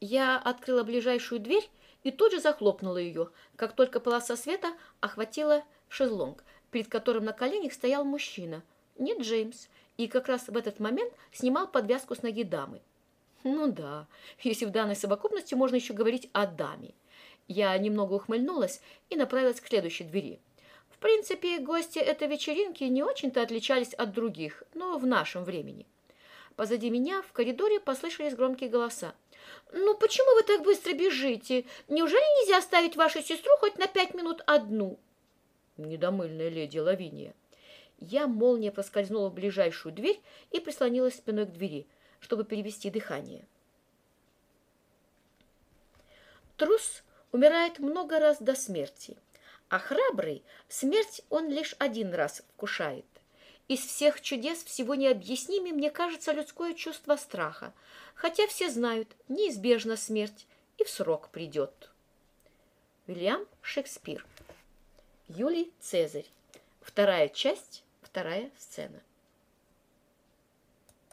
Я открыла ближайшую дверь и тут же захлопнула ее, как только полоса света охватила шезлонг, перед которым на коленях стоял мужчина, не Джеймс, и как раз в этот момент снимал подвязку с ноги дамы. Ну да, если в данной совокупности можно еще говорить о даме. Я немного ухмыльнулась и направилась к следующей двери. В принципе, гости этой вечеринки не очень-то отличались от других, но в нашем времени. Позади меня в коридоре послышались громкие голоса. «Ну почему вы так быстро бежите? Неужели нельзя оставить вашу сестру хоть на пять минут одну?» Недомыльная леди Лавиния. Я молния проскользнула в ближайшую дверь и прислонилась спиной к двери, чтобы перевести дыхание. Трус умирает много раз до смерти, а храбрый смерть он лишь один раз вкушает. Из всех чудес всего необъяснимее, мне кажется, людское чувство страха, хотя все знают, неизбежна смерть и в срок придет. Вильям Шекспир. Юлий Цезарь. Вторая часть, вторая сцена.